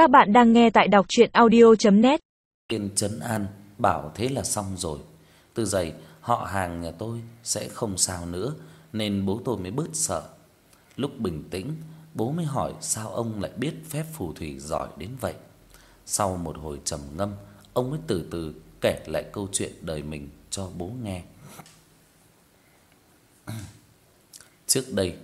Các bạn đang nghe tại đọc audio net Kiên trấn an, bảo thế là xong rồi. Từ giày họ hàng nhà tôi sẽ không sao nữa nên bố tôi mới bớt sợ. Lúc bình tĩnh, bố mới hỏi sao ông lại biết phép phù thủy giỏi đến vậy. Sau một hồi trầm ngâm, ông mới từ từ kể lại câu chuyện đời mình cho bố nghe. Trước đây,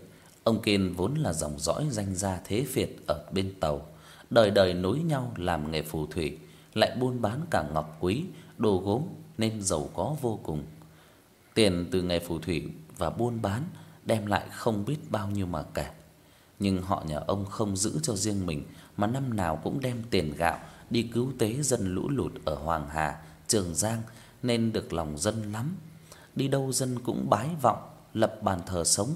ông Kiên vốn là dòng dõi danh gia thế Việt ở bên Tàu, đời đời nối nhau làm nghề phù thủy, lại buôn bán cả ngọc quý, đồ gốm nên giàu có vô cùng. Tiền từ nghề phù thủy và buôn bán đem lại không biết bao nhiêu mà kể. Nhưng họ nhà ông không giữ cho riêng mình mà năm nào cũng đem tiền gạo đi cứu tế dân lũ lụt ở Hoàng Hà, Trường Giang nên được lòng dân lắm. Đi đâu dân cũng bái vọng, lập bàn thờ sống.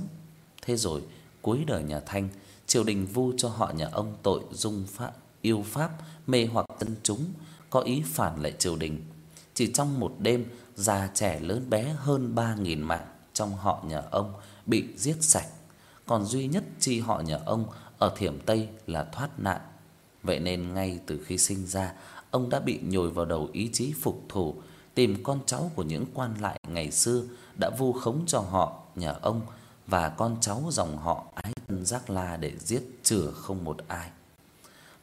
Thế rồi, cuối đời nhà Thanh, triều đình vu cho họ nhà ông tội dung pháp yêu pháp, mê hoặc dân chúng, có ý phản lại triều đình. Chỉ trong một đêm, già trẻ lớn bé hơn 3000 mạng trong họ nhà ông bị giết sạch, còn duy nhất chi họ nhà ông ở Thiểm Tây là thoát nạn. Vậy nên ngay từ khi sinh ra, ông đã bị nhồi vào đầu ý chí phục thù, tìm con cháu của những quan lại ngày xưa đã vu khống cho họ nhà ông và con cháu dòng họ Ái Giác La để giết chừa không một ai.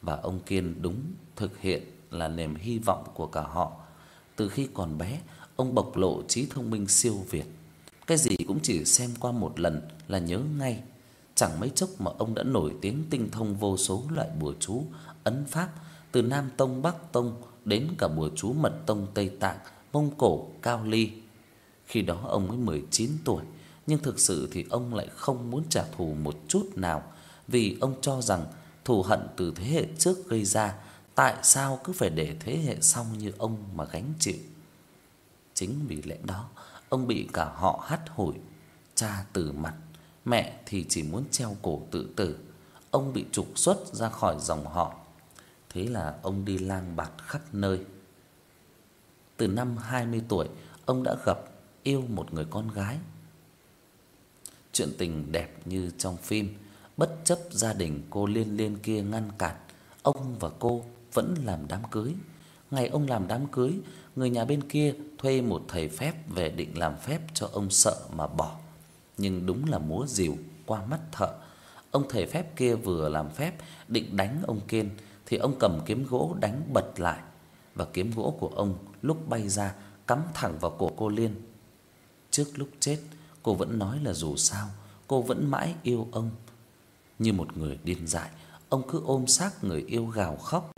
Và ông Kiên đúng thực hiện là niềm hy vọng của cả họ. Từ khi còn bé, ông bộc lộ trí thông minh siêu việt. Cái gì cũng chỉ xem qua một lần là nhớ ngay. Chẳng mấy chốc mà ông đã nổi tiếng tinh thông vô số loại bùa chú, ấn pháp từ Nam tông, Bắc tông đến cả bùa chú Mật tông Tây Tạng, Mông Cổ, Cao Ly. Khi đó ông mới 19 tuổi, nhưng thực sự thì ông lại không muốn trả thù một chút nào, vì ông cho rằng thù hận từ thế hệ trước gây ra, tại sao cứ phải để thế hệ sau như ông mà gánh chịu. Chính vì lẽ đó, ông bị cả họ hắt hủi, cha từ mặt, mẹ thì chỉ muốn treo cổ tự tử. Ông bị trục xuất ra khỏi dòng họ. Thế là ông đi lang bạt khắp nơi. Từ năm 20 tuổi, ông đã gặp yêu một người con gái. Chuyện tình đẹp như trong phim, bất chấp gia đình cô Liên Liên kia ngăn cản, ông và cô vẫn làm đám cưới. Ngày ông làm đám cưới, người nhà bên kia thuê một thầy phép về định làm phép cho ông sợ mà bỏ. Nhưng đúng là múa rìu qua mắt thợ. Ông thầy phép kia vừa làm phép định đánh ông Kiên thì ông cầm kiếm gỗ đánh bật lại và kiếm gỗ của ông lúc bay ra cắm thẳng vào cổ cô Liên. Trước lúc chết, cô vẫn nói là dù sao cô vẫn mãi yêu ông. Như một người điên dại, ông cứ ôm xác người yêu gào khóc.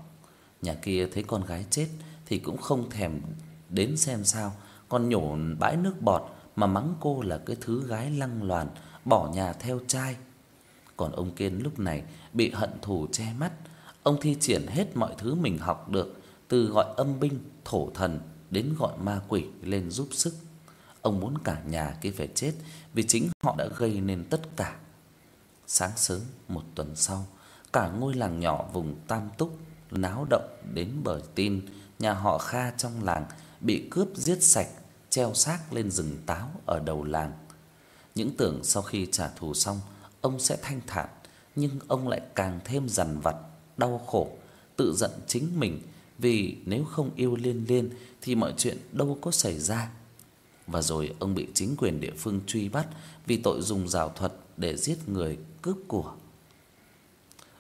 Nhà kia thấy con gái chết thì cũng không thèm đến xem sao, còn nhổ bãi nước bọt mà mắng cô là cái thứ gái lăng loàn, bỏ nhà theo trai. Còn ông Kiên lúc này bị hận thù che mắt, ông thi triển hết mọi thứ mình học được, từ gọi âm binh, thổ thần đến gọi ma quỷ lên giúp sức. Ông muốn cả nhà kia phải chết vì chính họ đã gây nên tất cả. Sáng sớm một tuần sau, cả ngôi làng nhỏ vùng Tam Túc náo động đến bởi tin nhà họ Kha trong làng bị cướp giết sạch, treo xác lên rừng táo ở đầu làng. Những tưởng sau khi trả thù xong, ông sẽ thanh thản, nhưng ông lại càng thêm dằn vặt, đau khổ, tự giận chính mình vì nếu không yêu Liên Liên thì mọi chuyện đâu có xảy ra. Và rồi ông bị chính quyền địa phương truy bắt vì tội dùng giảo thuật để giết người, cướp của.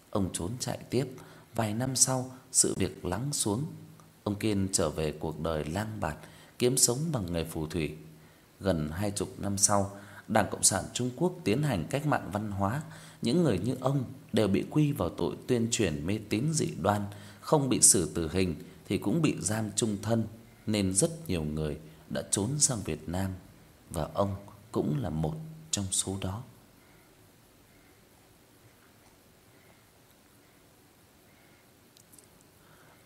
Ông trốn chạy tiếp, vài năm sau sự việc lắng xuống, ông Kiên trở về cuộc đời lang bạt, kiếm sống bằng nghề phù thủy. Gần hai chục năm sau, Đảng Cộng sản Trung Quốc tiến hành cách mạng văn hóa, những người như ông đều bị quy vào tội tuyên truyền mê tín dị đoan, không bị xử tử hình thì cũng bị giam chung thân, nên rất nhiều người đã trốn sang Việt Nam và ông cũng là một trong số đó.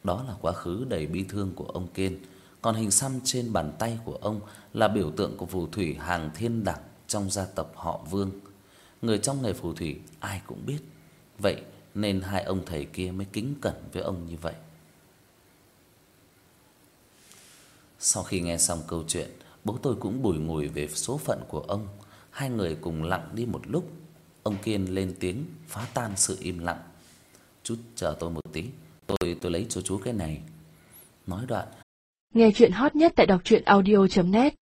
Đó là quá khứ đầy bi thương của ông Kiên, còn hình xăm trên bàn tay của ông là biểu tượng của phù thủy hàng thiên đẳng trong gia tộc họ Vương. Người trong nghề phù thủy ai cũng biết. Vậy nên hai ông thầy kia mới kính cẩn với ông như vậy. Sau khi nghe xong câu chuyện, bố tôi cũng bùi ngùi về số phận của ông. Hai người cùng lặng đi một lúc. Ông Kiên lên tiếng phá tan sự im lặng. "Chút chờ tôi một tí, tôi tôi lấy cho chú cái này." Nói đoạn, Nghe chuyện hot nhất tại đọc truyện audio net